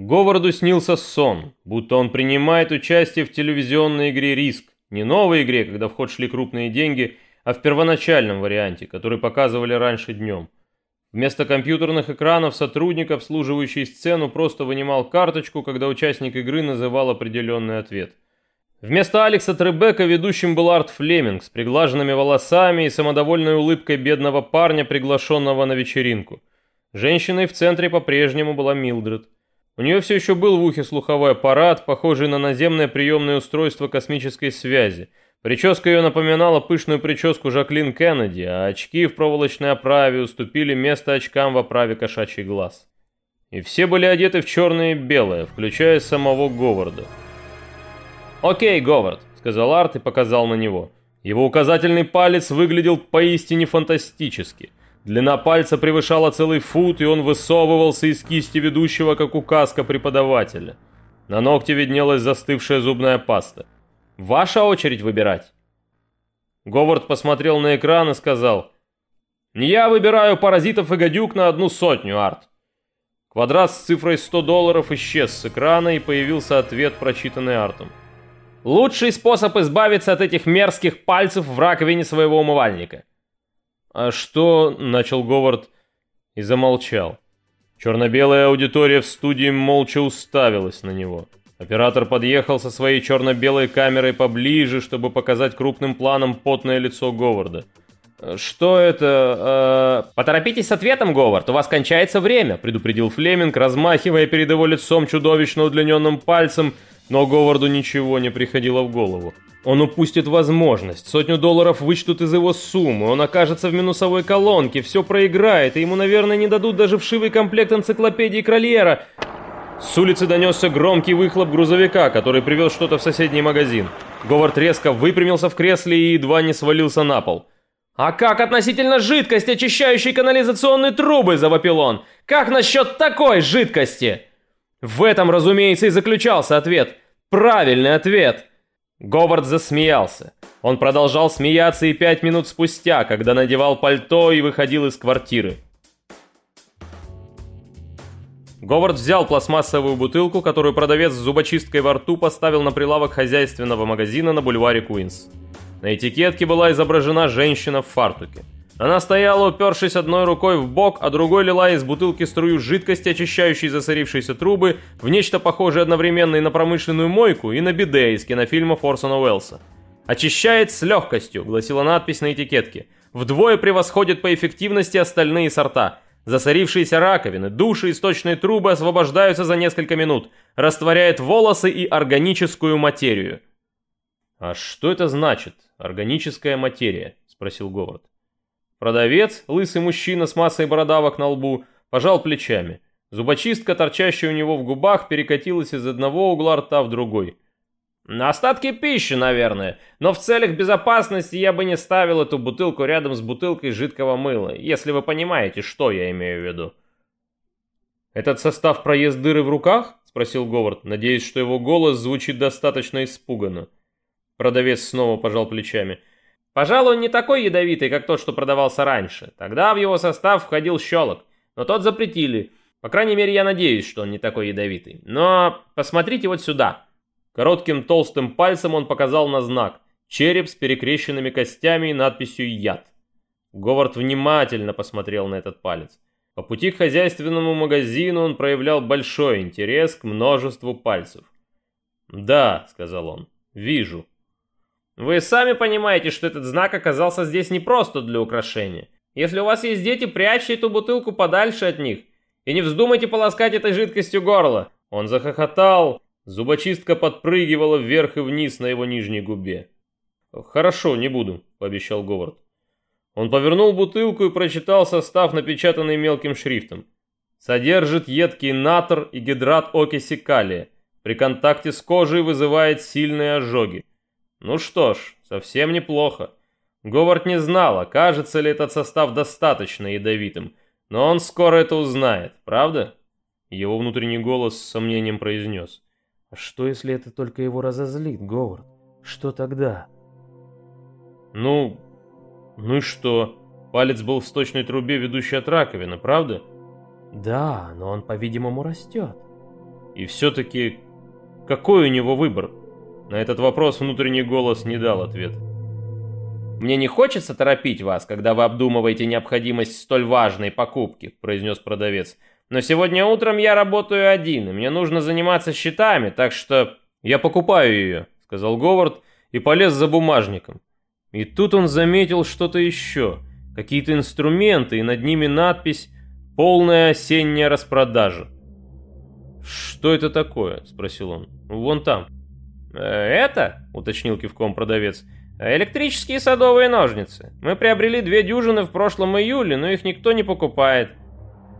Говарду снился сон, будто он принимает участие в телевизионной игре «Риск». Не новой игре, когда в ход шли крупные деньги, а в первоначальном варианте, который показывали раньше днем. Вместо компьютерных экранов сотрудник, обслуживающий сцену, просто вынимал карточку, когда участник игры называл определенный ответ. Вместо Алекса Требека ведущим был Арт Флеминг с приглаженными волосами и самодовольной улыбкой бедного парня, приглашенного на вечеринку. Женщиной в центре по-прежнему была Милдред. У нее все еще был в ухе слуховой аппарат, похожий на наземное приемное устройство космической связи. Прическа ее напоминала пышную прическу Жаклин Кеннеди, а очки в проволочной оправе уступили место очкам в оправе кошачий глаз. И все были одеты в черное и белое, включая самого Говарда. «Окей, Говард», — сказал Арт и показал на него. Его указательный палец выглядел поистине фантастически. Длина пальца превышала целый фут, и он высовывался из кисти ведущего, как указка преподавателя. На ногте виднелась застывшая зубная паста. «Ваша очередь выбирать». Говард посмотрел на экран и сказал, «Я выбираю паразитов и гадюк на одну сотню, Арт». Квадрат с цифрой 100 долларов исчез с экрана, и появился ответ, прочитанный Артом. «Лучший способ избавиться от этих мерзких пальцев в раковине своего умывальника». «А что?» — начал Говард и замолчал. Черно-белая аудитория в студии молча уставилась на него. Оператор подъехал со своей черно-белой камерой поближе, чтобы показать крупным планом потное лицо Говарда. «Что это...» э... «Поторопитесь с ответом, Говард, у вас кончается время», — предупредил Флеминг, размахивая перед его лицом чудовищно удлиненным пальцем, но Говарду ничего не приходило в голову. Он упустит возможность, сотню долларов вычтут из его суммы, он окажется в минусовой колонке, все проиграет, и ему, наверное, не дадут даже вшивый комплект энциклопедии Крольера. С улицы донесся громкий выхлоп грузовика, который привез что-то в соседний магазин. Говард резко выпрямился в кресле и едва не свалился на пол. «А как относительно жидкости, очищающей канализационные трубы?» – завопил он. «Как насчет такой жидкости?» В этом, разумеется, и заключался ответ. Правильный ответ. Говард засмеялся. Он продолжал смеяться и пять минут спустя, когда надевал пальто и выходил из квартиры. Говард взял пластмассовую бутылку, которую продавец с зубочисткой во рту поставил на прилавок хозяйственного магазина на бульваре Куинс. На этикетке была изображена женщина в фартуке. Она стояла, упершись одной рукой в бок, а другой лила из бутылки струю жидкости, очищающей засорившиеся трубы, в нечто похожее одновременно и на промышленную мойку, и на биде из кинофильма Форсона Уэллса. «Очищает с легкостью», — гласила надпись на этикетке. «Вдвое превосходит по эффективности остальные сорта. Засорившиеся раковины, души и сточные трубы освобождаются за несколько минут. Растворяет волосы и органическую материю». «А что это значит, органическая материя?» — спросил Говард. Продавец, лысый мужчина с массой бородавок на лбу, пожал плечами. Зубочистка, торчащая у него в губах, перекатилась из одного угла рта в другой. «Остатки пищи, наверное, но в целях безопасности я бы не ставил эту бутылку рядом с бутылкой жидкого мыла, если вы понимаете, что я имею в виду». «Этот состав проезд дыры в руках?» — спросил Говард, надеясь, что его голос звучит достаточно испуганно. Продавец снова пожал плечами. Пожалуй, он не такой ядовитый, как тот, что продавался раньше. Тогда в его состав входил щелок, но тот запретили. По крайней мере, я надеюсь, что он не такой ядовитый. Но посмотрите вот сюда. Коротким толстым пальцем он показал на знак. Череп с перекрещенными костями и надписью «Яд». Говард внимательно посмотрел на этот палец. По пути к хозяйственному магазину он проявлял большой интерес к множеству пальцев. «Да», — сказал он, — «вижу». Вы сами понимаете, что этот знак оказался здесь не просто для украшения. Если у вас есть дети, прячьте эту бутылку подальше от них. И не вздумайте полоскать этой жидкостью горло. Он захохотал. Зубочистка подпрыгивала вверх и вниз на его нижней губе. «Хорошо, не буду», — пообещал Говард. Он повернул бутылку и прочитал состав, напечатанный мелким шрифтом. Содержит едкий натр и гидрат окиси калия. При контакте с кожей вызывает сильные ожоги. Ну что ж, совсем неплохо. Говард не знал, окажется ли этот состав достаточно ядовитым, но он скоро это узнает, правда? Его внутренний голос с сомнением произнес. «А что, если это только его разозлит, Говард? Что тогда?» «Ну... ну и что? Палец был в сточной трубе, ведущей от раковины, правда?» «Да, но он, по-видимому, растет». И все-таки, какой у него выбор? На этот вопрос внутренний голос не дал ответа. «Мне не хочется торопить вас, когда вы обдумываете необходимость столь важной покупки», – произнес продавец. «Но сегодня утром я работаю один, и мне нужно заниматься счетами, так что...» «Я покупаю ее», – сказал Говард и полез за бумажником. И тут он заметил что-то еще. Какие-то инструменты, и над ними надпись «Полная осенняя распродажа». «Что это такое?» – спросил он. «Вон там». «Э, «Это?» – уточнил кивком продавец. «Электрические садовые ножницы. Мы приобрели две дюжины в прошлом июле, но их никто не покупает».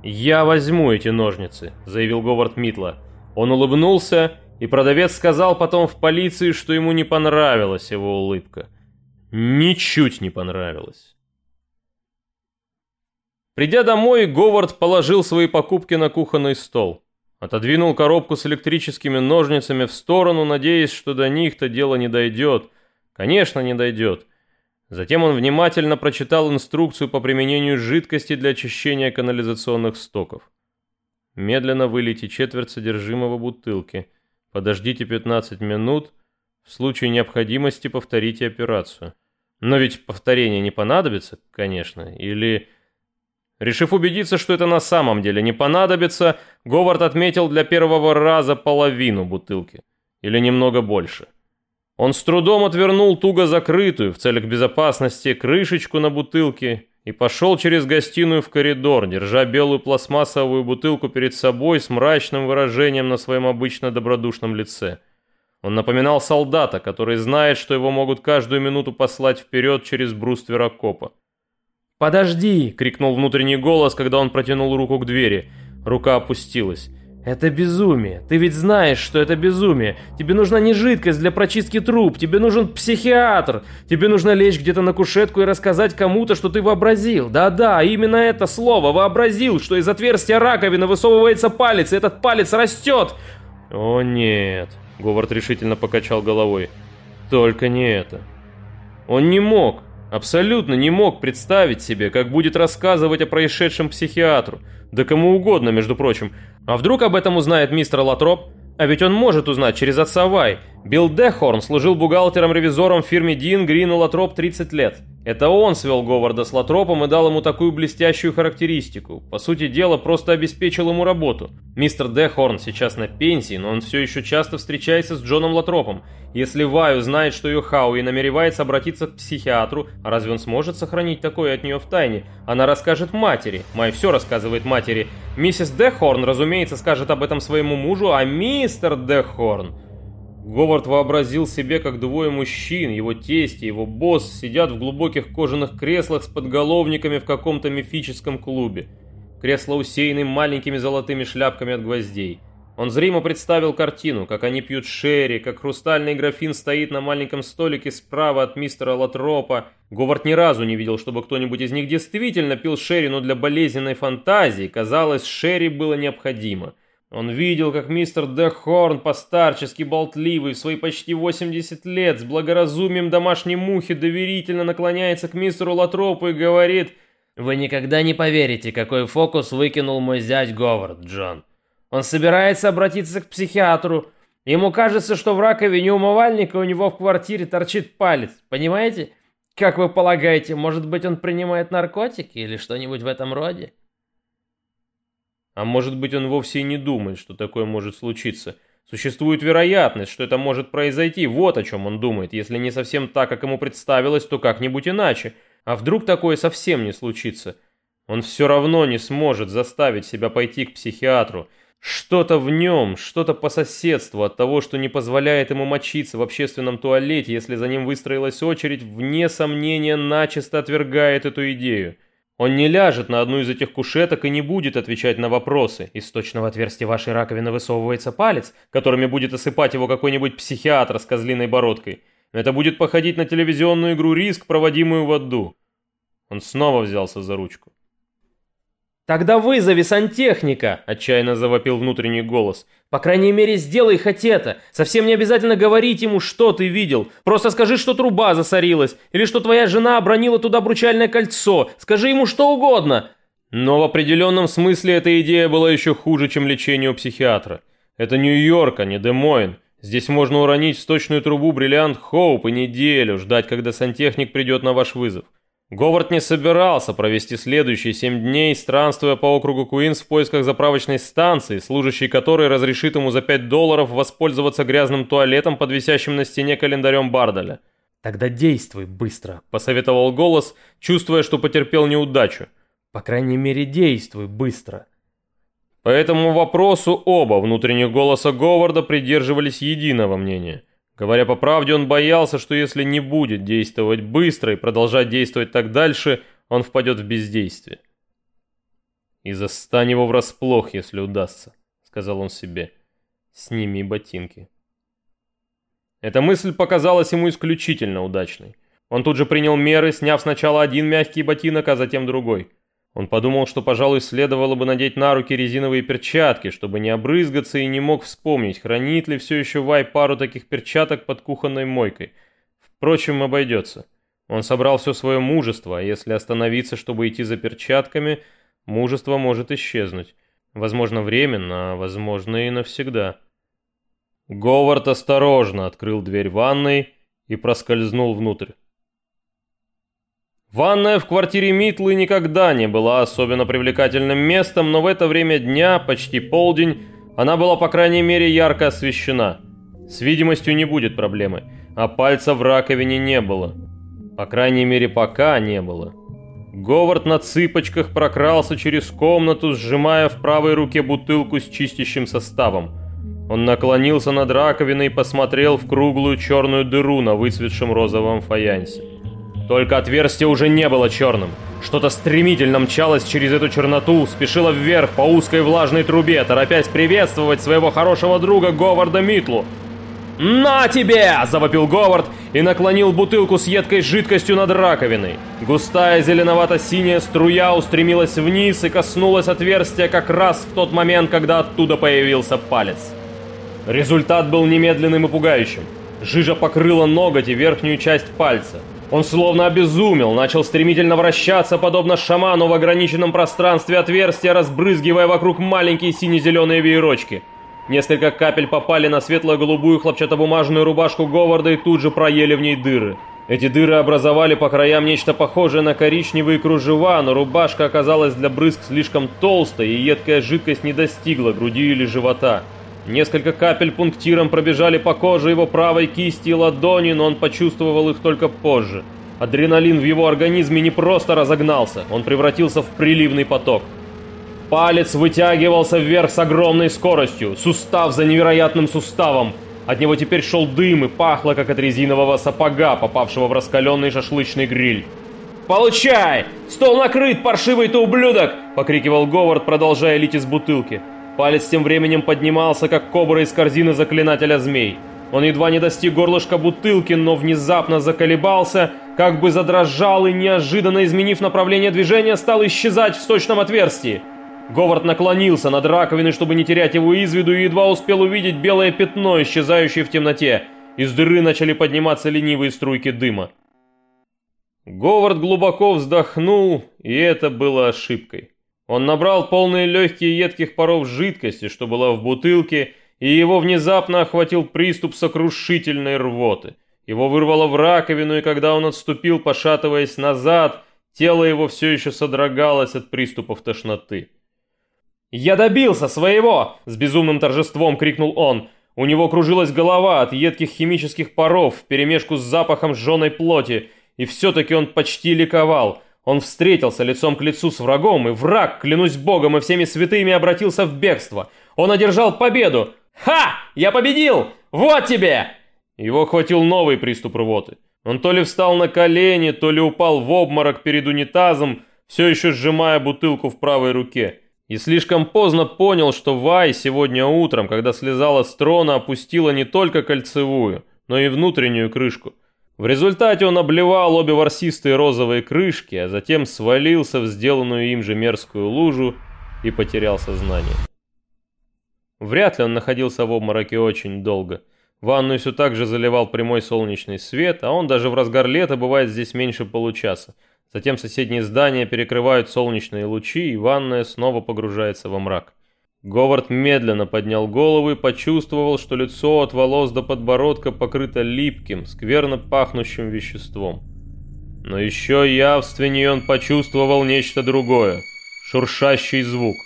«Я возьму эти ножницы», – заявил Говард Митла. Он улыбнулся, и продавец сказал потом в полиции, что ему не понравилась его улыбка. Ничуть не понравилась. Придя домой, Говард положил свои покупки на кухонный стол. Отодвинул коробку с электрическими ножницами в сторону, надеясь, что до них-то дело не дойдет. Конечно, не дойдет. Затем он внимательно прочитал инструкцию по применению жидкости для очищения канализационных стоков. Медленно вылейте четверть содержимого бутылки. Подождите 15 минут. В случае необходимости повторите операцию. Но ведь повторение не понадобится, конечно, или... Решив убедиться, что это на самом деле не понадобится, Говард отметил для первого раза половину бутылки. Или немного больше. Он с трудом отвернул туго закрытую, в целях безопасности, крышечку на бутылке и пошел через гостиную в коридор, держа белую пластмассовую бутылку перед собой с мрачным выражением на своем обычно добродушном лице. Он напоминал солдата, который знает, что его могут каждую минуту послать вперед через бруствер окопа. «Подожди!» — крикнул внутренний голос, когда он протянул руку к двери. Рука опустилась. «Это безумие. Ты ведь знаешь, что это безумие. Тебе нужна не жидкость для прочистки труб, тебе нужен психиатр. Тебе нужно лечь где-то на кушетку и рассказать кому-то, что ты вообразил. Да-да, именно это слово, вообразил, что из отверстия раковины высовывается палец, и этот палец растет. О нет, Говард решительно покачал головой. Только не это. Он не мог, Абсолютно не мог представить себе, как будет рассказывать о происшедшем психиатру. Да кому угодно, между прочим. А вдруг об этом узнает мистер Латроп? А ведь он может узнать через отца Вай. Билл Дехорн служил бухгалтером-ревизором в фирме Дин Грин и Латроп 30 лет. Это он свел Говарда с Латропом и дал ему такую блестящую характеристику. По сути дела, просто обеспечил ему работу. Мистер Дехорн сейчас на пенсии, но он все еще часто встречается с Джоном Латропом. Если Вай узнает, что ее Хауи намеревается обратиться к психиатру, а разве он сможет сохранить такое от нее в тайне? Она расскажет матери. Май все рассказывает матери. Миссис Дехорн, разумеется, скажет об этом своему мужу, а мистер Дехорн... Говард вообразил себе, как двое мужчин, его тесть и его босс, сидят в глубоких кожаных креслах с подголовниками в каком-то мифическом клубе. Кресла усеяны маленькими золотыми шляпками от гвоздей. Он зримо представил картину, как они пьют шерри, как хрустальный графин стоит на маленьком столике справа от мистера Латропа. Говард ни разу не видел, чтобы кто-нибудь из них действительно пил шерри, но для болезненной фантазии, казалось, шерри было необходимо – он видел, как мистер Дехорн, постарчески болтливый, в свои почти 80 лет, с благоразумием домашней мухи, доверительно наклоняется к мистеру Латропу и говорит «Вы никогда не поверите, какой фокус выкинул мой зять Говард, Джон. Он собирается обратиться к психиатру. Ему кажется, что в раковине умывальника у него в квартире торчит палец. Понимаете? Как вы полагаете, может быть он принимает наркотики или что-нибудь в этом роде?» А может быть, он вовсе и не думает, что такое может случиться. Существует вероятность, что это может произойти. Вот о чем он думает. Если не совсем так, как ему представилось, то как-нибудь иначе. А вдруг такое совсем не случится? Он все равно не сможет заставить себя пойти к психиатру. Что-то в нем, что-то по соседству от того, что не позволяет ему мочиться в общественном туалете, если за ним выстроилась очередь, вне сомнения начисто отвергает эту идею. Он не ляжет на одну из этих кушеток и не будет отвечать на вопросы. Из точного отверстия вашей раковины высовывается палец, которыми будет осыпать его какой-нибудь психиатр с козлиной бородкой. Это будет походить на телевизионную игру «Риск», проводимую в аду. Он снова взялся за ручку. «Тогда вызови сантехника!» – отчаянно завопил внутренний голос. «По крайней мере, сделай хоть это. Совсем не обязательно говорить ему, что ты видел. Просто скажи, что труба засорилась, или что твоя жена обронила туда бручальное кольцо. Скажи ему что угодно!» Но в определенном смысле эта идея была еще хуже, чем лечение у психиатра. Это Нью-Йорк, а не Демойн. Здесь можно уронить в сточную трубу бриллиант Хоуп и неделю ждать, когда сантехник придет на ваш вызов. Говард не собирался провести следующие семь дней, странствуя по округу Куинс в поисках заправочной станции, служащей которой разрешит ему за 5 долларов воспользоваться грязным туалетом под висящим на стене календарем Бардаля. «Тогда действуй быстро», — посоветовал голос, чувствуя, что потерпел неудачу. «По крайней мере, действуй быстро». По этому вопросу оба внутренних голоса Говарда придерживались единого мнения. Говоря по правде, он боялся, что если не будет действовать быстро и продолжать действовать так дальше, он впадет в бездействие. «И застань его врасплох, если удастся», — сказал он себе. «Сними ботинки». Эта мысль показалась ему исключительно удачной. Он тут же принял меры, сняв сначала один мягкий ботинок, а затем другой. Он подумал, что, пожалуй, следовало бы надеть на руки резиновые перчатки, чтобы не обрызгаться и не мог вспомнить, хранит ли все еще Вай пару таких перчаток под кухонной мойкой. Впрочем, обойдется. Он собрал все свое мужество, а если остановиться, чтобы идти за перчатками, мужество может исчезнуть. Возможно, временно, а возможно и навсегда. Говард осторожно открыл дверь ванной и проскользнул внутрь. Ванная в квартире Митлы никогда не была особенно привлекательным местом, но в это время дня, почти полдень, она была по крайней мере ярко освещена. С видимостью не будет проблемы, а пальца в раковине не было. По крайней мере пока не было. Говард на цыпочках прокрался через комнату, сжимая в правой руке бутылку с чистящим составом. Он наклонился над раковиной и посмотрел в круглую черную дыру на выцветшем розовом фаянсе. Только отверстие уже не было черным. Что-то стремительно мчалось через эту черноту, спешило вверх по узкой влажной трубе, торопясь приветствовать своего хорошего друга Говарда Митлу. «На тебе!» – завопил Говард и наклонил бутылку с едкой жидкостью над раковиной. Густая зеленовато-синяя струя устремилась вниз и коснулась отверстия как раз в тот момент, когда оттуда появился палец. Результат был немедленным и пугающим. Жижа покрыла ноготь и верхнюю часть пальца. Он словно обезумел, начал стремительно вращаться, подобно шаману в ограниченном пространстве отверстия, разбрызгивая вокруг маленькие сине-зеленые веерочки. Несколько капель попали на светло-голубую хлопчатобумажную рубашку Говарда и тут же проели в ней дыры. Эти дыры образовали по краям нечто похожее на коричневые кружева, но рубашка оказалась для брызг слишком толстой, и едкая жидкость не достигла груди или живота. Несколько капель пунктиром пробежали по коже его правой кисти и ладони, но он почувствовал их только позже. Адреналин в его организме не просто разогнался, он превратился в приливный поток. Палец вытягивался вверх с огромной скоростью, сустав за невероятным суставом. От него теперь шел дым и пахло, как от резинового сапога, попавшего в раскаленный шашлычный гриль. «Получай! Стол накрыт, паршивый ты ублюдок!» — покрикивал Говард, продолжая лить из бутылки. Палец тем временем поднимался, как кобра из корзины заклинателя змей. Он едва не достиг горлышка бутылки, но внезапно заколебался, как бы задрожал и, неожиданно изменив направление движения, стал исчезать в сточном отверстии. Говард наклонился над раковиной, чтобы не терять его из виду, и едва успел увидеть белое пятно, исчезающее в темноте. Из дыры начали подниматься ленивые струйки дыма. Говард глубоко вздохнул, и это было ошибкой. Он набрал полные легкие едких паров жидкости, что была в бутылке, и его внезапно охватил приступ сокрушительной рвоты. Его вырвало в раковину, и когда он отступил, пошатываясь назад, тело его все еще содрогалось от приступов тошноты. «Я добился своего!» – с безумным торжеством крикнул он. У него кружилась голова от едких химических паров вперемешку с запахом сжженной плоти, и все-таки он почти ликовал – он встретился лицом к лицу с врагом, и враг, клянусь богом и всеми святыми, обратился в бегство. Он одержал победу. «Ха! Я победил! Вот тебе!» Его охватил новый приступ рвоты. Он то ли встал на колени, то ли упал в обморок перед унитазом, все еще сжимая бутылку в правой руке. И слишком поздно понял, что Вай сегодня утром, когда слезала с трона, опустила не только кольцевую, но и внутреннюю крышку. В результате он обливал обе ворсистые розовые крышки, а затем свалился в сделанную им же мерзкую лужу и потерял сознание. Вряд ли он находился в обмороке очень долго. Ванную все так же заливал прямой солнечный свет, а он даже в разгар лета бывает здесь меньше получаса. Затем соседние здания перекрывают солнечные лучи, и ванная снова погружается во мрак. Говард медленно поднял голову и почувствовал, что лицо от волос до подбородка покрыто липким, скверно пахнущим веществом. Но еще явственнее он почувствовал нечто другое — шуршащий звук.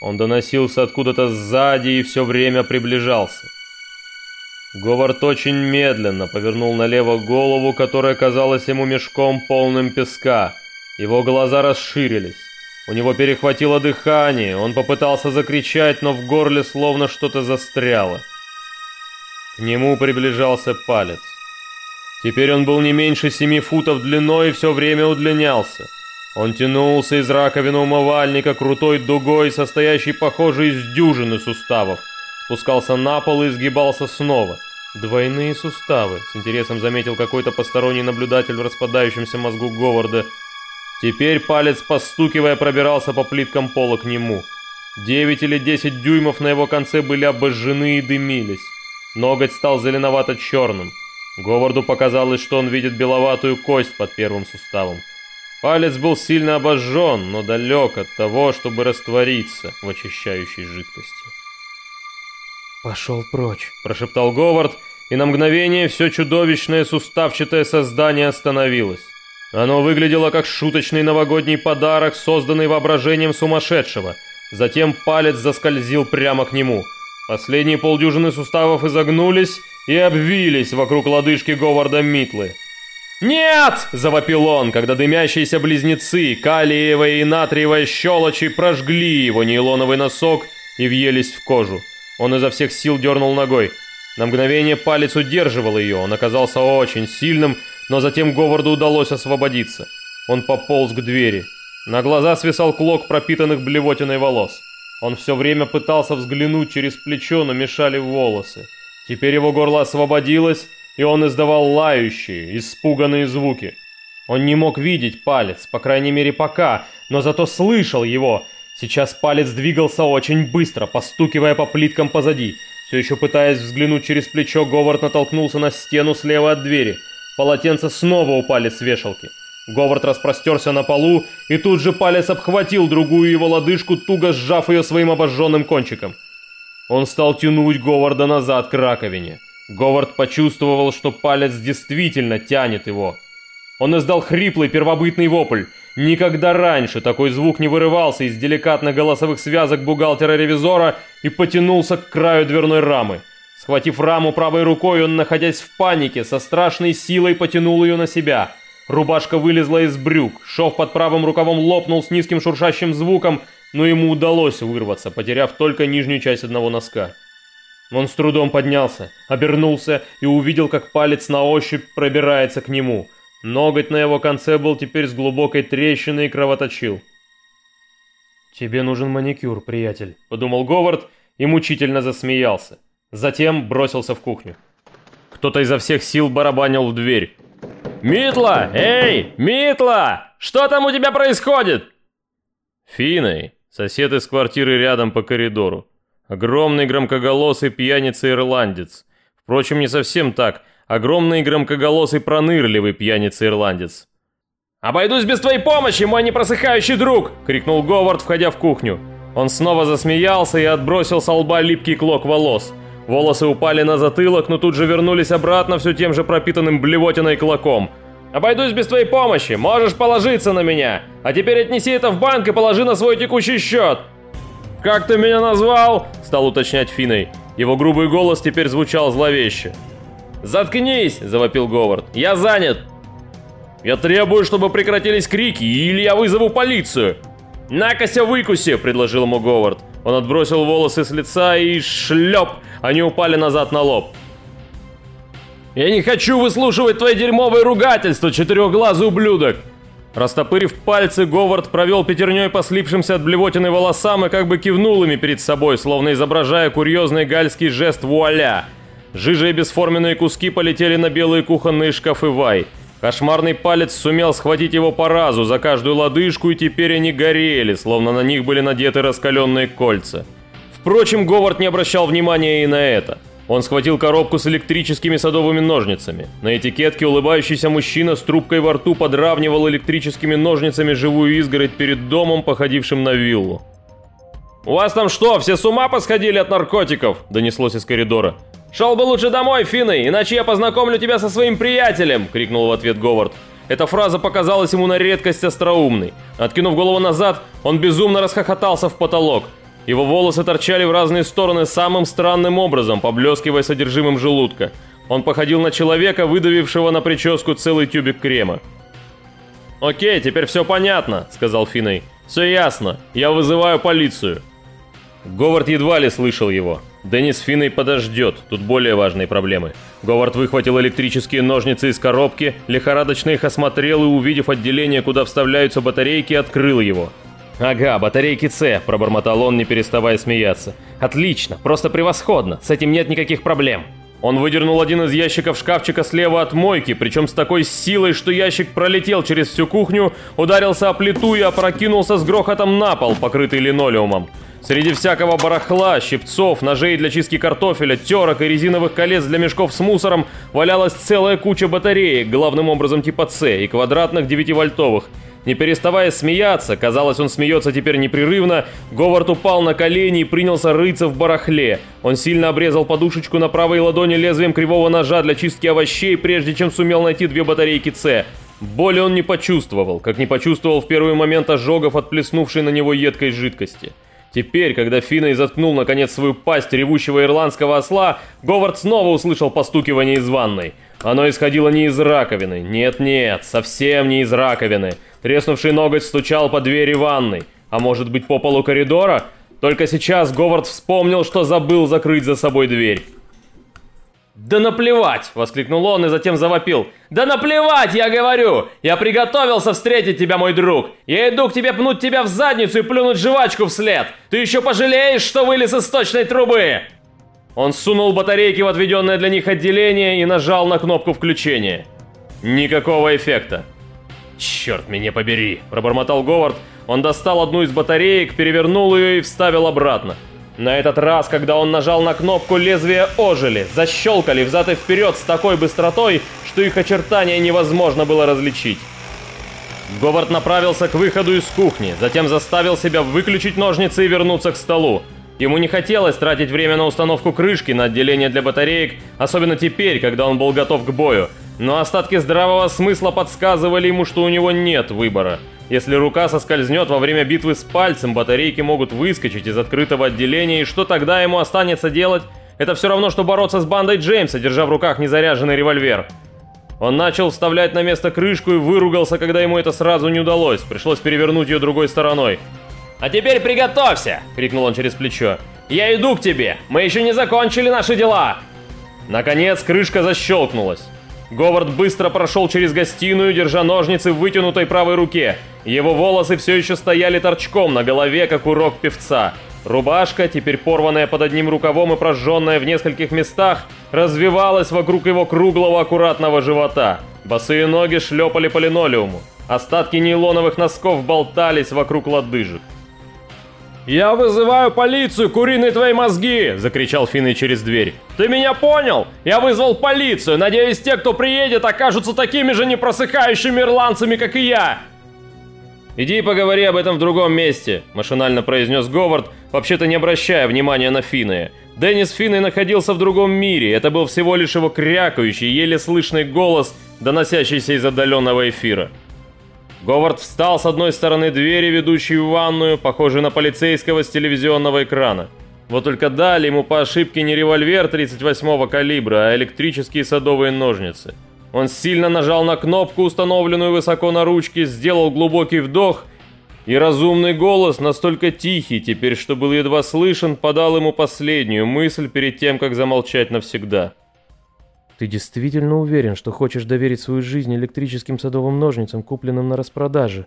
Он доносился откуда-то сзади и все время приближался. Говард очень медленно повернул налево голову, которая казалась ему мешком полным песка. Его глаза расширились. У него перехватило дыхание, он попытался закричать, но в горле словно что-то застряло. К нему приближался палец. Теперь он был не меньше семи футов длиной и все время удлинялся. Он тянулся из раковины умывальника крутой дугой, состоящей, похоже, из дюжины суставов. Спускался на пол и изгибался снова. «Двойные суставы», — с интересом заметил какой-то посторонний наблюдатель в распадающемся мозгу Говарда. Теперь палец, постукивая, пробирался по плиткам пола к нему. Девять или десять дюймов на его конце были обожжены и дымились. Ноготь стал зеленовато-черным. Говарду показалось, что он видит беловатую кость под первым суставом. Палец был сильно обожжен, но далек от того, чтобы раствориться в очищающей жидкости. «Пошел прочь», – прошептал Говард, и на мгновение все чудовищное суставчатое создание остановилось. Оно выглядело как шуточный новогодний подарок, созданный воображением сумасшедшего. Затем палец заскользил прямо к нему. Последние полдюжины суставов изогнулись и обвились вокруг лодыжки Говарда Митлы. «Нет!» – завопил он, когда дымящиеся близнецы, калиевая и натриевая щелочи прожгли его нейлоновый носок и въелись в кожу. Он изо всех сил дернул ногой. На мгновение палец удерживал ее, он оказался очень сильным, но затем Говарду удалось освободиться. Он пополз к двери. На глаза свисал клок пропитанных блевотиной волос. Он все время пытался взглянуть через плечо, но мешали волосы. Теперь его горло освободилось, и он издавал лающие, испуганные звуки. Он не мог видеть палец, по крайней мере пока, но зато слышал его. Сейчас палец двигался очень быстро, постукивая по плиткам позади. Все еще пытаясь взглянуть через плечо, Говард натолкнулся на стену слева от двери. Полотенца снова упали с вешалки. Говард распростерся на полу, и тут же палец обхватил другую его лодыжку, туго сжав ее своим обожженным кончиком. Он стал тянуть Говарда назад к раковине. Говард почувствовал, что палец действительно тянет его. Он издал хриплый первобытный вопль. Никогда раньше такой звук не вырывался из деликатных голосовых связок бухгалтера-ревизора и потянулся к краю дверной рамы. Схватив раму правой рукой, он, находясь в панике, со страшной силой потянул ее на себя. Рубашка вылезла из брюк, шов под правым рукавом лопнул с низким шуршащим звуком, но ему удалось вырваться, потеряв только нижнюю часть одного носка. Он с трудом поднялся, обернулся и увидел, как палец на ощупь пробирается к нему. Ноготь на его конце был теперь с глубокой трещиной и кровоточил. «Тебе нужен маникюр, приятель», — подумал Говард и мучительно засмеялся. Затем бросился в кухню. Кто-то изо всех сил барабанил в дверь. «Митла! Эй, Митла! Что там у тебя происходит?» Финей, сосед из квартиры рядом по коридору. Огромный громкоголосый пьяница-ирландец. Впрочем, не совсем так. Огромный громкоголосый пронырливый пьяница-ирландец. «Обойдусь без твоей помощи, мой непросыхающий друг!» — крикнул Говард, входя в кухню. Он снова засмеялся и отбросил с лба липкий клок волос. Волосы упали на затылок, но тут же вернулись обратно все тем же пропитанным блевотиной клоком. «Обойдусь без твоей помощи, можешь положиться на меня! А теперь отнеси это в банк и положи на свой текущий счет!» «Как ты меня назвал?» – стал уточнять Финой. Его грубый голос теперь звучал зловеще. «Заткнись!» – завопил Говард. «Я занят!» «Я требую, чтобы прекратились крики, или я вызову полицию!» «Накося выкуси!» – предложил ему Говард. Он отбросил волосы с лица и шлеп! Они упали назад на лоб. «Я не хочу выслушивать твои дерьмовые ругательства, четырехглазый ублюдок!» Растопырив пальцы, Говард провел пятерней по слипшимся от блевотины волосам и как бы кивнул ими перед собой, словно изображая курьезный гальский жест вуаля. Жижа и бесформенные куски полетели на белые кухонные шкафы Вай. Кошмарный палец сумел схватить его по разу за каждую лодыжку, и теперь они горели, словно на них были надеты раскаленные кольца. Впрочем, Говард не обращал внимания и на это. Он схватил коробку с электрическими садовыми ножницами. На этикетке улыбающийся мужчина с трубкой во рту подравнивал электрическими ножницами живую изгородь перед домом, походившим на виллу. «У вас там что, все с ума посходили от наркотиков?» – донеслось из коридора. «Шел бы лучше домой, Финны, иначе я познакомлю тебя со своим приятелем!» – крикнул в ответ Говард. Эта фраза показалась ему на редкость остроумной. Откинув голову назад, он безумно расхохотался в потолок. Его волосы торчали в разные стороны самым странным образом, поблескивая содержимым желудка. Он походил на человека, выдавившего на прическу целый тюбик крема. «Окей, теперь все понятно», — сказал Финней. «Все ясно. Я вызываю полицию». Говард едва ли слышал его. Деннис Финней подождет, тут более важные проблемы. Говард выхватил электрические ножницы из коробки, лихорадочно их осмотрел и, увидев отделение, куда вставляются батарейки, открыл его. «Ага, батарейки С», – пробормотал он, не переставая смеяться. «Отлично, просто превосходно, с этим нет никаких проблем». Он выдернул один из ящиков шкафчика слева от мойки, причем с такой силой, что ящик пролетел через всю кухню, ударился о плиту и опрокинулся с грохотом на пол, покрытый линолеумом. Среди всякого барахла, щипцов, ножей для чистки картофеля, терок и резиновых колец для мешков с мусором валялась целая куча батареек, главным образом типа С и квадратных 9-вольтовых. Не переставая смеяться, казалось, он смеется теперь непрерывно, Говард упал на колени и принялся рыться в барахле. Он сильно обрезал подушечку на правой ладони лезвием кривого ножа для чистки овощей, прежде чем сумел найти две батарейки С. Боли он не почувствовал, как не почувствовал в первый момент ожогов от плеснувшей на него едкой жидкости. Теперь, когда Финней заткнул наконец свою пасть ревущего ирландского осла, Говард снова услышал постукивание из ванной. Оно исходило не из раковины. Нет-нет, совсем не из раковины. Треснувший ноготь стучал по двери ванной. А может быть по полу коридора? Только сейчас Говард вспомнил, что забыл закрыть за собой дверь. «Да наплевать!» — воскликнул он и затем завопил. «Да наплевать, я говорю! Я приготовился встретить тебя, мой друг! Я иду к тебе пнуть тебя в задницу и плюнуть жвачку вслед! Ты еще пожалеешь, что вылез из точной трубы!» Он сунул батарейки в отведенное для них отделение и нажал на кнопку включения. Никакого эффекта. «Черт меня побери!» – пробормотал Говард. Он достал одну из батареек, перевернул ее и вставил обратно. На этот раз, когда он нажал на кнопку, лезвия ожили, защелкали взад и вперед с такой быстротой, что их очертания невозможно было различить. Говард направился к выходу из кухни, затем заставил себя выключить ножницы и вернуться к столу. Ему не хотелось тратить время на установку крышки на отделение для батареек, особенно теперь, когда он был готов к бою. Но остатки здравого смысла подсказывали ему, что у него нет выбора – если рука соскользнет во время битвы с пальцем, батарейки могут выскочить из открытого отделения, и что тогда ему останется делать? Это все равно, что бороться с бандой Джеймса, держа в руках незаряженный револьвер. Он начал вставлять на место крышку и выругался, когда ему это сразу не удалось. Пришлось перевернуть ее другой стороной. «А теперь приготовься!» — крикнул он через плечо. «Я иду к тебе! Мы еще не закончили наши дела!» Наконец крышка защелкнулась. Говард быстро прошел через гостиную, держа ножницы в вытянутой правой руке. Его волосы все еще стояли торчком на голове, как у рок-певца. Рубашка, теперь порванная под одним рукавом и прожженная в нескольких местах, развивалась вокруг его круглого аккуратного живота. Босые ноги шлепали по линолеуму. Остатки нейлоновых носков болтались вокруг лодыжек. «Я вызываю полицию, куриные твои мозги!» – закричал Финны через дверь. «Ты меня понял? Я вызвал полицию. Надеюсь, те, кто приедет, окажутся такими же непросыхающими ирландцами, как и я!» «Иди и поговори об этом в другом месте», – машинально произнес Говард, вообще-то не обращая внимания на Финны. Деннис Финны находился в другом мире, это был всего лишь его крякающий, еле слышный голос, доносящийся из отдаленного эфира. Говард встал с одной стороны двери, ведущей в ванную, похожей на полицейского с телевизионного экрана. Вот только дали ему по ошибке не револьвер 38-го калибра, а электрические садовые ножницы. Он сильно нажал на кнопку, установленную высоко на ручке, сделал глубокий вдох, и разумный голос, настолько тихий теперь, что был едва слышен, подал ему последнюю мысль перед тем, как замолчать навсегда. Ты действительно уверен, что хочешь доверить свою жизнь электрическим садовым ножницам, купленным на распродаже?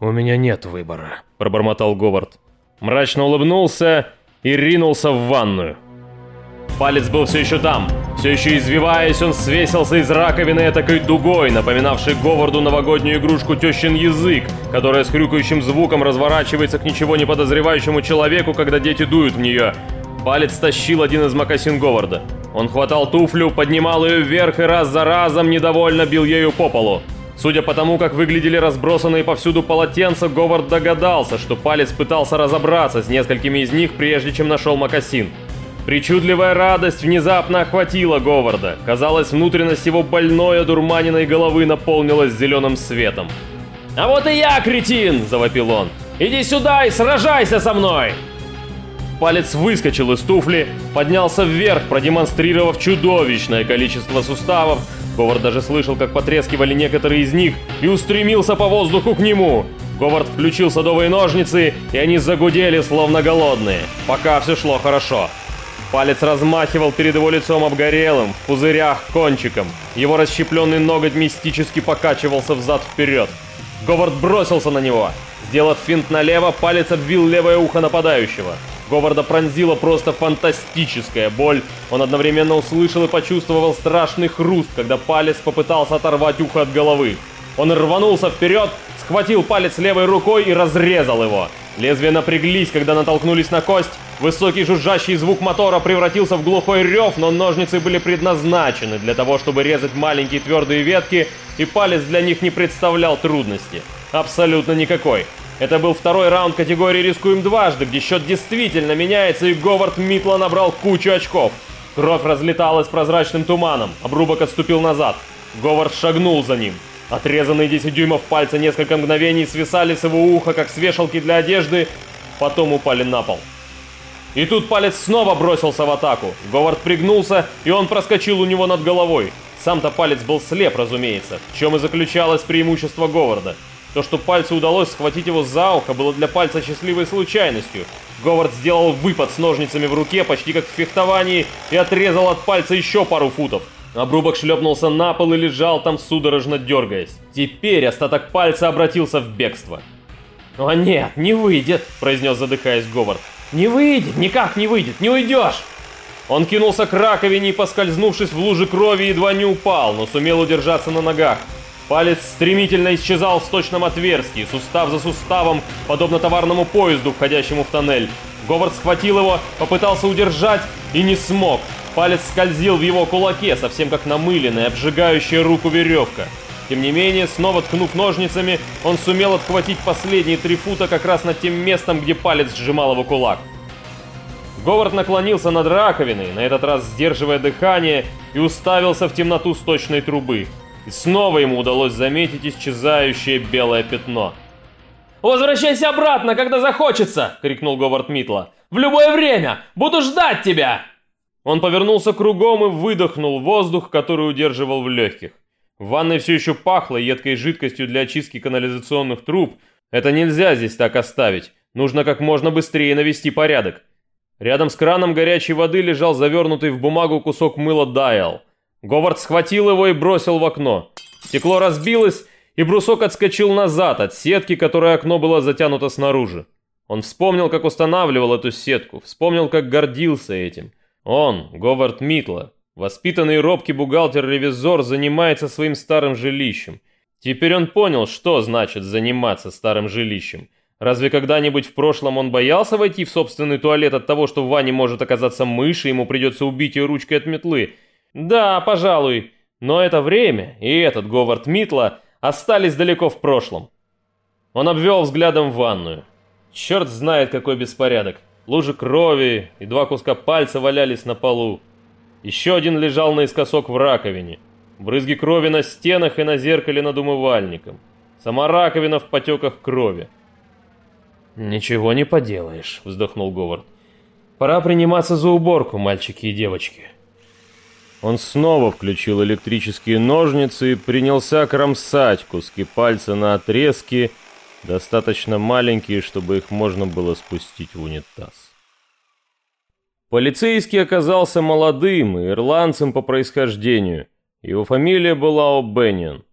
«У меня нет выбора», — пробормотал Говард. Мрачно улыбнулся и ринулся в ванную. Палец был все еще там. Все еще извиваясь, он свесился из раковины этакой дугой, напоминавшей Говарду новогоднюю игрушку тещин язык, которая с хрюкающим звуком разворачивается к ничего не подозревающему человеку, когда дети дуют в нее. Палец тащил один из мокасин Говарда. Он хватал туфлю, поднимал ее вверх и раз за разом недовольно бил ею по полу. Судя по тому, как выглядели разбросанные повсюду полотенца, Говард догадался, что палец пытался разобраться с несколькими из них, прежде чем нашел мокасин. Причудливая радость внезапно охватила Говарда. Казалось, внутренность его больной, одурманенной головы наполнилась зеленым светом. «А вот и я, кретин!» – завопил он. «Иди сюда и сражайся со мной!» Палец выскочил из туфли, поднялся вверх, продемонстрировав чудовищное количество суставов. Говард даже слышал, как потрескивали некоторые из них, и устремился по воздуху к нему. Говард включил садовые ножницы, и они загудели, словно голодные. Пока все шло хорошо. Палец размахивал перед его лицом обгорелым, в пузырях, кончиком. Его расщепленный ноготь мистически покачивался взад-вперед. Говард бросился на него. Сделав финт налево, палец обвил левое ухо нападающего. Говарда пронзила просто фантастическая боль. Он одновременно услышал и почувствовал страшный хруст, когда палец попытался оторвать ухо от головы. Он рванулся вперед, схватил палец левой рукой и разрезал его. Лезвия напряглись, когда натолкнулись на кость. Высокий жужжащий звук мотора превратился в глухой рев, но ножницы были предназначены для того, чтобы резать маленькие твердые ветки, и палец для них не представлял трудности. Абсолютно никакой. Это был второй раунд категории «Рискуем дважды», где счет действительно меняется, и Говард Митла набрал кучу очков. Кровь разлеталась прозрачным туманом, обрубок отступил назад. Говард шагнул за ним. Отрезанные 10 дюймов пальца несколько мгновений свисали с его уха, как с вешалки для одежды, потом упали на пол. И тут палец снова бросился в атаку. Говард пригнулся, и он проскочил у него над головой. Сам-то палец был слеп, разумеется, в чем и заключалось преимущество Говарда. То, что пальцу удалось схватить его за ухо, было для пальца счастливой случайностью. Говард сделал выпад с ножницами в руке, почти как в фехтовании, и отрезал от пальца еще пару футов. Обрубок шлепнулся на пол и лежал там, судорожно дергаясь. Теперь остаток пальца обратился в бегство. «О нет, не выйдет», — произнес задыхаясь Говард. «Не выйдет, никак не выйдет, не уйдешь!» Он кинулся к раковине и, поскользнувшись в луже крови, едва не упал, но сумел удержаться на ногах. Палец стремительно исчезал в сточном отверстии, сустав за суставом, подобно товарному поезду, входящему в тоннель. Говард схватил его, попытался удержать и не смог. Палец скользил в его кулаке, совсем как намыленная, обжигающая руку веревка. Тем не менее, снова ткнув ножницами, он сумел отхватить последние три фута как раз над тем местом, где палец сжимал его кулак. Говард наклонился над раковиной, на этот раз сдерживая дыхание, и уставился в темноту сточной трубы. И снова ему удалось заметить исчезающее белое пятно. «Возвращайся обратно, когда захочется!» — крикнул Говард Митла. «В любое время! Буду ждать тебя!» Он повернулся кругом и выдохнул воздух, который удерживал в легких. В ванной все еще пахло едкой жидкостью для очистки канализационных труб. Это нельзя здесь так оставить. Нужно как можно быстрее навести порядок. Рядом с краном горячей воды лежал завернутый в бумагу кусок мыла Дайал. Говард схватил его и бросил в окно. Стекло разбилось, и брусок отскочил назад от сетки, которой окно было затянуто снаружи. Он вспомнил, как устанавливал эту сетку, вспомнил, как гордился этим. Он, Говард Митла, воспитанный робкий бухгалтер-ревизор, занимается своим старым жилищем. Теперь он понял, что значит заниматься старым жилищем. Разве когда-нибудь в прошлом он боялся войти в собственный туалет от того, что в ванне может оказаться мышь, и ему придется убить ее ручкой от метлы? Да, пожалуй. Но это время и этот Говард Митла остались далеко в прошлом. Он обвел взглядом ванную. Черт знает, какой беспорядок. Лужи крови и два куска пальца валялись на полу. Еще один лежал наискосок в раковине. Брызги крови на стенах и на зеркале над умывальником. Сама раковина в потеках крови. «Ничего не поделаешь», — вздохнул Говард. «Пора приниматься за уборку, мальчики и девочки». Он снова включил электрические ножницы и принялся кромсать куски пальца на отрезки, достаточно маленькие, чтобы их можно было спустить в унитаз. Полицейский оказался молодым и ирландцем по происхождению. Его фамилия была О'Беннион.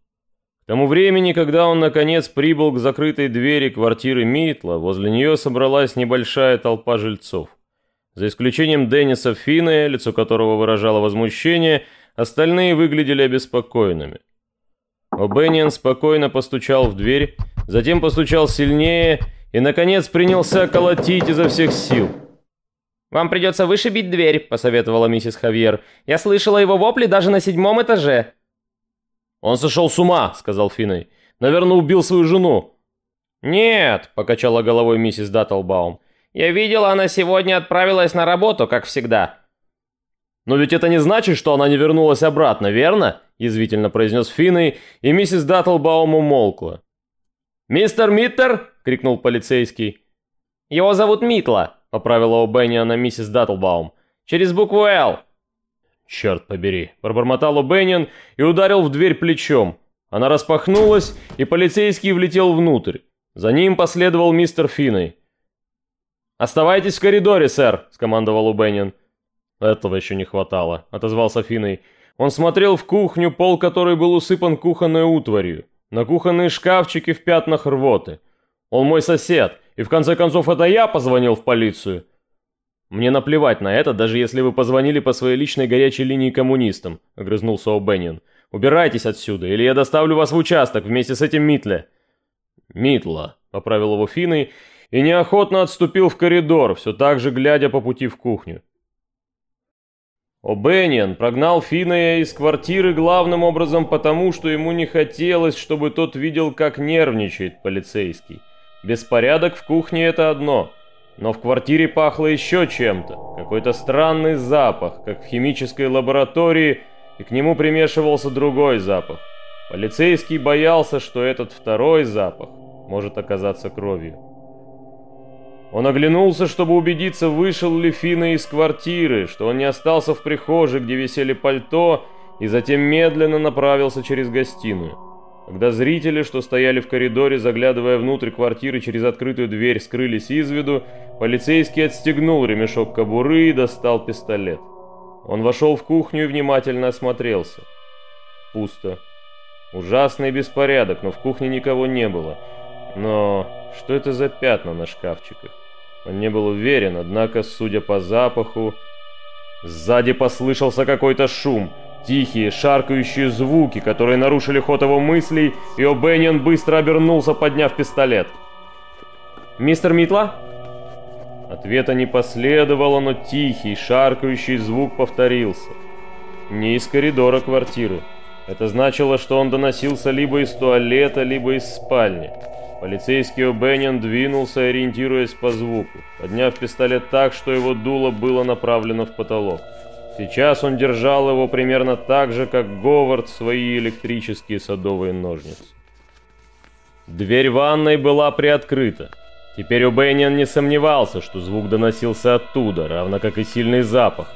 К тому времени, когда он наконец прибыл к закрытой двери квартиры Митла, возле нее собралась небольшая толпа жильцов. За исключением Денниса Финне, лицо которого выражало возмущение, остальные выглядели обеспокоенными. О'Беннион спокойно постучал в дверь, затем постучал сильнее и, наконец, принялся колотить изо всех сил. «Вам придется вышибить дверь», — посоветовала миссис Хавьер. «Я слышала его вопли даже на седьмом этаже». «Он сошел с ума», — сказал Финной. «Наверное, убил свою жену». «Нет», — покачала головой миссис Даттлбаум. «Я видела, она сегодня отправилась на работу, как всегда». «Но ведь это не значит, что она не вернулась обратно, верно?» — язвительно произнес Финной, и миссис Даттлбаум умолкла. «Мистер Миттер!» — крикнул полицейский. «Его зовут Митла», — поправила О'Бенниана миссис Даттлбаум. «Через букву «Л». «Черт побери!» – пробормотал О'Бенниан и ударил в дверь плечом. Она распахнулась, и полицейский влетел внутрь. За ним последовал мистер Финней. «Оставайтесь в коридоре, сэр!» – скомандовал О'Бенниан. «Этого еще не хватало», – отозвался Финней. Он смотрел в кухню, пол которой был усыпан кухонной утварью, на кухонные шкафчики в пятнах рвоты. «Он мой сосед, и в конце концов это я позвонил в полицию. «Мне наплевать на это, даже если вы позвонили по своей личной горячей линии коммунистам», — огрызнулся О'Беннион. «Убирайтесь отсюда, или я доставлю вас в участок вместе с этим Митле». «Митла», — поправил его Финной, и неохотно отступил в коридор, все так же глядя по пути в кухню. О'Беннион прогнал Финная из квартиры главным образом потому, что ему не хотелось, чтобы тот видел, как нервничает полицейский. Беспорядок в кухне — это одно — но в квартире пахло еще чем-то, какой-то странный запах, как в химической лаборатории, и к нему примешивался другой запах. Полицейский боялся, что этот второй запах может оказаться кровью. Он оглянулся, чтобы убедиться, вышел ли Фина из квартиры, что он не остался в прихожей, где висели пальто, и затем медленно направился через гостиную. Когда зрители, что стояли в коридоре, заглядывая внутрь квартиры через открытую дверь, скрылись из виду, полицейский отстегнул ремешок кобуры и достал пистолет. Он вошел в кухню и внимательно осмотрелся. Пусто. Ужасный беспорядок, но в кухне никого не было. Но что это за пятна на шкафчиках? Он не был уверен, однако, судя по запаху... Сзади послышался какой-то шум — Тихие, шаркающие звуки, которые нарушили ход его мыслей, и О'Беннион быстро обернулся, подняв пистолет. «Мистер Митла?» Ответа не последовало, но тихий, шаркающий звук повторился. Не из коридора квартиры. Это значило, что он доносился либо из туалета, либо из спальни. Полицейский О'Беннион двинулся, ориентируясь по звуку, подняв пистолет так, что его дуло было направлено в потолок. Сейчас он держал его примерно так же, как Говард свои электрические садовые ножницы. Дверь ванной была приоткрыта. Теперь Убэниан не сомневался, что звук доносился оттуда, равно как и сильный запах.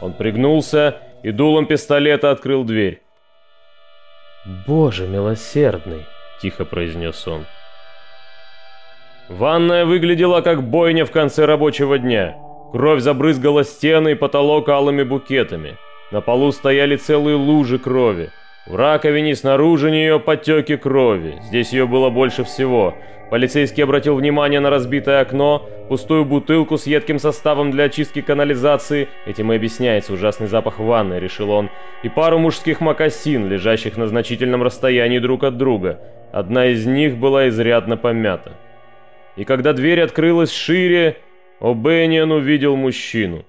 Он пригнулся и дулом пистолета открыл дверь. «Боже милосердный!» – тихо произнес он. Ванная выглядела как бойня в конце рабочего дня – Кровь забрызгала стены и потолок алыми букетами. На полу стояли целые лужи крови. В раковине снаружи нее потеки крови. Здесь ее было больше всего. Полицейский обратил внимание на разбитое окно, пустую бутылку с едким составом для очистки канализации. Этим и объясняется ужасный запах ванны, решил он. И пару мужских мокасин, лежащих на значительном расстоянии друг от друга. Одна из них была изрядно помята. И когда дверь открылась шире, О'Бенниан увидел мужчину.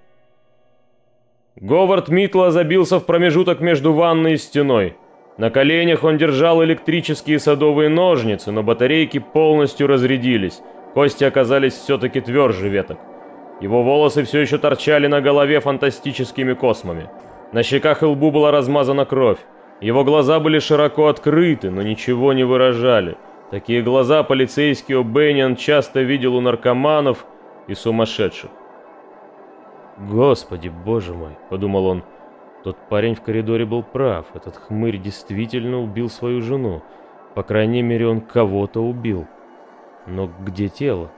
Говард Митла забился в промежуток между ванной и стеной. На коленях он держал электрические садовые ножницы, но батарейки полностью разрядились. Кости оказались все-таки тверже веток. Его волосы все еще торчали на голове фантастическими космами. На щеках и лбу была размазана кровь. Его глаза были широко открыты, но ничего не выражали. Такие глаза полицейский О'Бенниан часто видел у наркоманов – и сумасшедших. «Господи, боже мой!» – подумал он. Тот парень в коридоре был прав. Этот хмырь действительно убил свою жену. По крайней мере, он кого-то убил. Но где тело?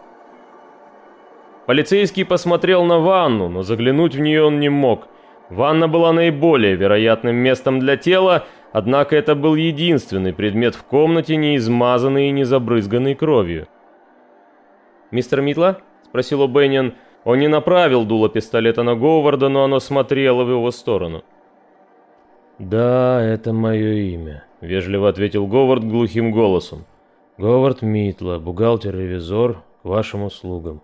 Полицейский посмотрел на ванну, но заглянуть в нее он не мог. Ванна была наиболее вероятным местом для тела, однако это был единственный предмет в комнате, не измазанный и не забрызганный кровью. «Мистер Митла?» спросил О'Беннион. Он не направил дуло пистолета на Говарда, но оно смотрело в его сторону. «Да, это мое имя», — вежливо ответил Говард глухим голосом. «Говард Митла, бухгалтер-ревизор, к вашим услугам.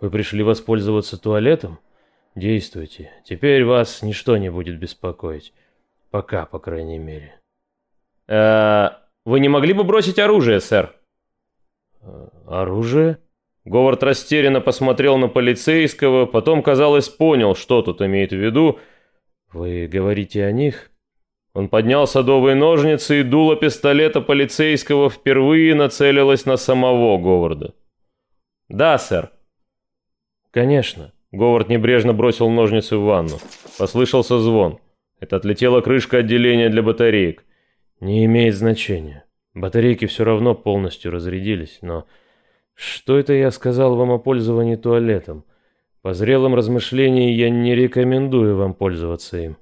Вы пришли воспользоваться туалетом? Действуйте. Теперь вас ничто не будет беспокоить. Пока, по крайней мере». э вы не могли бы бросить оружие, сэр?» «Оружие?» Говард растерянно посмотрел на полицейского, потом, казалось, понял, что тут имеет в виду. «Вы говорите о них?» Он поднял садовые ножницы, и дуло пистолета полицейского впервые нацелилось на самого Говарда. «Да, сэр». «Конечно». Говард небрежно бросил ножницы в ванну. Послышался звон. Это отлетела крышка отделения для батареек. «Не имеет значения. Батарейки все равно полностью разрядились, но...» «Что это я сказал вам о пользовании туалетом? По зрелым размышлениям я не рекомендую вам пользоваться им».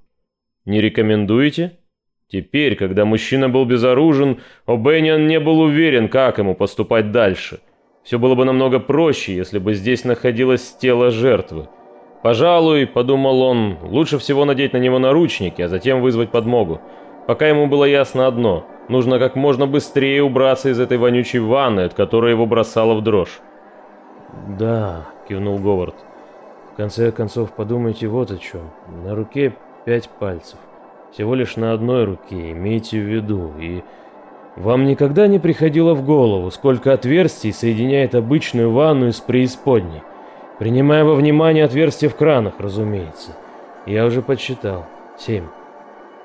«Не рекомендуете?» Теперь, когда мужчина был безоружен, О'Беннион не был уверен, как ему поступать дальше. Все было бы намного проще, если бы здесь находилось тело жертвы. Пожалуй, подумал он, лучше всего надеть на него наручники, а затем вызвать подмогу. Пока ему было ясно одно – нужно как можно быстрее убраться из этой вонючей ванны, от которой его бросало в дрожь. «Да», – кивнул Говард. «В конце концов, подумайте вот о чем. На руке пять пальцев. Всего лишь на одной руке, имейте в виду. И вам никогда не приходило в голову, сколько отверстий соединяет обычную ванну с преисподней? Принимая во внимание отверстия в кранах, разумеется. Я уже подсчитал. Семь.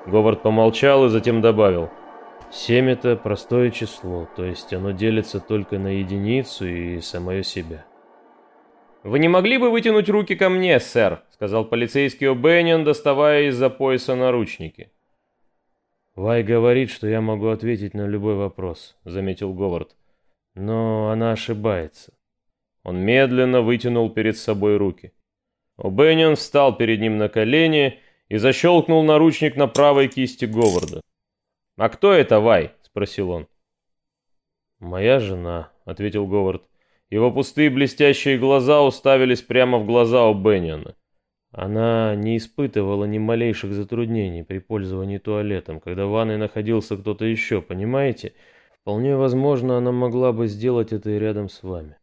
Говард помолчал и затем добавил. Семь это простое число, то есть оно делится только на единицу и самое себя. «Вы не могли бы вытянуть руки ко мне, сэр?» — сказал полицейский О'Беннион, доставая из-за пояса наручники. «Вай говорит, что я могу ответить на любой вопрос», — заметил Говард. «Но она ошибается». Он медленно вытянул перед собой руки. О'Беннион встал перед ним на колени и защелкнул наручник на правой кисти Говарда. «А кто это, Вай?» — спросил он. «Моя жена», — ответил Говард. Его пустые блестящие глаза уставились прямо в глаза у Бенниона. Она не испытывала ни малейших затруднений при пользовании туалетом, когда в ванной находился кто-то еще, понимаете? Вполне возможно, она могла бы сделать это и рядом с вами.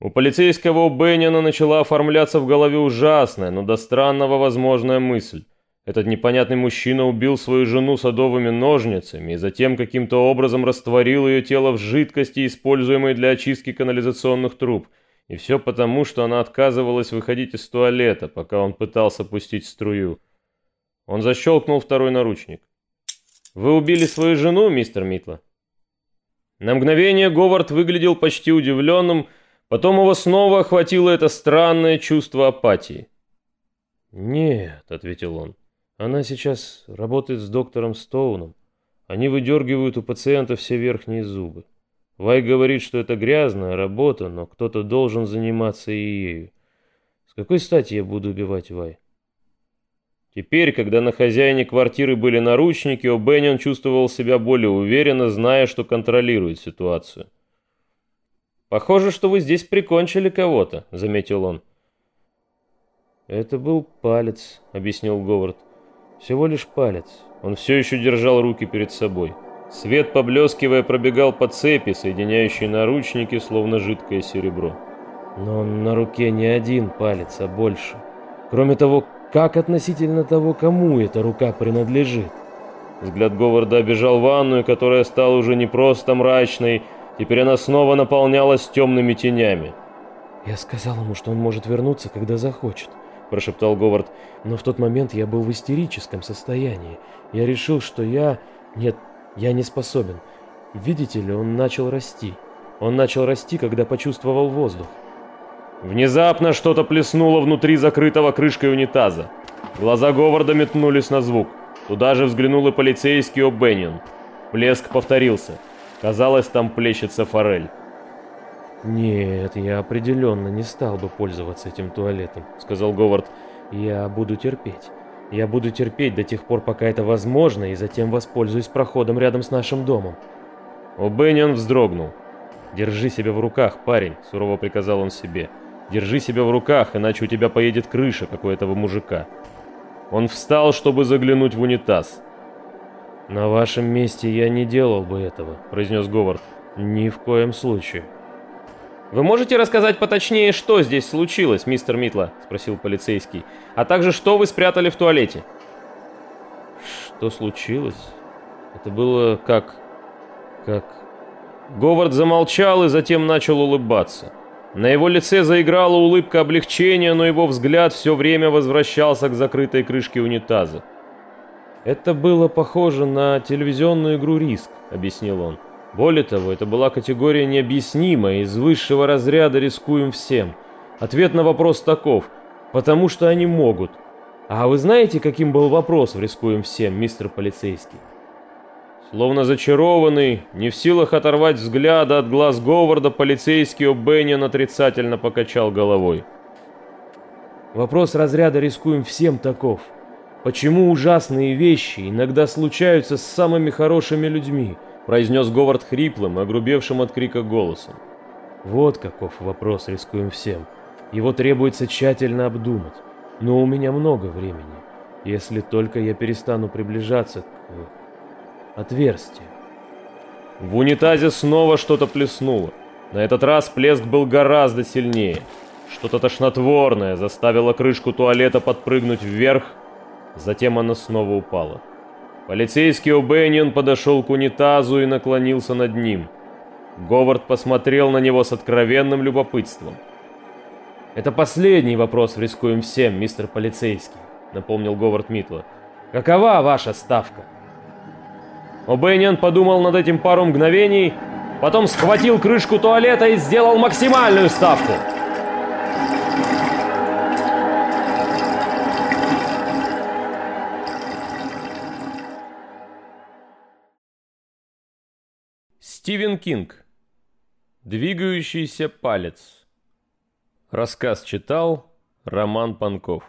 У полицейского Бенниона начала оформляться в голове ужасная, но до странного возможная мысль. Этот непонятный мужчина убил свою жену садовыми ножницами и затем каким-то образом растворил ее тело в жидкости, используемой для очистки канализационных труб – и все потому, что она отказывалась выходить из туалета, пока он пытался пустить струю. Он защелкнул второй наручник. «Вы убили свою жену, мистер Митла?» На мгновение Говард выглядел почти удивленным, потом его снова охватило это странное чувство апатии. «Нет», — ответил он, — «она сейчас работает с доктором Стоуном. Они выдергивают у пациента все верхние зубы. Вай говорит, что это грязная работа, но кто-то должен заниматься и ею. С какой стати я буду убивать Вай? Теперь, когда на хозяине квартиры были наручники, О'Беннион чувствовал себя более уверенно, зная, что контролирует ситуацию. «Похоже, что вы здесь прикончили кого-то», — заметил он. «Это был палец», — объяснил Говард. «Всего лишь палец». Он все еще держал руки перед собой. Свет, поблескивая, пробегал по цепи, соединяющей наручники, словно жидкое серебро. Но на руке не один палец, а больше. Кроме того, как относительно того, кому эта рука принадлежит? Взгляд Говарда обежал ванную, которая стала уже не просто мрачной, теперь она снова наполнялась темными тенями. «Я сказал ему, что он может вернуться, когда захочет», – прошептал Говард. «Но в тот момент я был в истерическом состоянии. Я решил, что я... Нет, я не способен. Видите ли, он начал расти. Он начал расти, когда почувствовал воздух. Внезапно что-то плеснуло внутри закрытого крышкой унитаза. Глаза Говарда метнулись на звук. Туда же взглянул и полицейский О'Беннион. Плеск повторился. Казалось, там плещется форель. «Нет, я определенно не стал бы пользоваться этим туалетом», — сказал Говард. «Я буду терпеть. Я буду терпеть до тех пор, пока это возможно, и затем воспользуюсь проходом рядом с нашим домом. О'Беннион вздрогнул. «Держи себя в руках, парень», — сурово приказал он себе. «Держи себя в руках, иначе у тебя поедет крыша, как у этого мужика». Он встал, чтобы заглянуть в унитаз. «На вашем месте я не делал бы этого», — произнес Говард. «Ни в коем случае». «Вы можете рассказать поточнее, что здесь случилось, мистер Митла?» – спросил полицейский. «А также, что вы спрятали в туалете?» «Что случилось?» Это было как... как... Говард замолчал и затем начал улыбаться. На его лице заиграла улыбка облегчения, но его взгляд все время возвращался к закрытой крышке унитаза. «Это было похоже на телевизионную игру «Риск», — объяснил он. Более того, это была категория необъяснимая, из высшего разряда рискуем всем. Ответ на вопрос таков, потому что они могут. А вы знаете, каким был вопрос в «Рискуем всем», мистер полицейский? Словно зачарованный, не в силах оторвать взгляда от глаз Говарда, полицейский О'Беннион отрицательно покачал головой. Вопрос разряда «Рискуем всем» таков. Почему ужасные вещи иногда случаются с самыми хорошими людьми – произнес Говард хриплым, огрубевшим от крика голосом. Вот каков вопрос рискуем всем. Его требуется тщательно обдумать. Но у меня много времени, если только я перестану приближаться к отверстию. В унитазе снова что-то плеснуло. На этот раз плеск был гораздо сильнее. Что-то тошнотворное заставило крышку туалета подпрыгнуть вверх, затем она снова упала. Полицейский О'Бэнион подошел к унитазу и наклонился над ним. Говард посмотрел на него с откровенным любопытством. «Это последний вопрос рискуем всем, мистер полицейский», — напомнил Говард Митла. «Какова ваша ставка?» О'Бэнион подумал над этим пару мгновений, потом схватил крышку туалета и сделал максимальную ставку. Стивен Кинг. Двигающийся палец. Рассказ читал Роман Панков.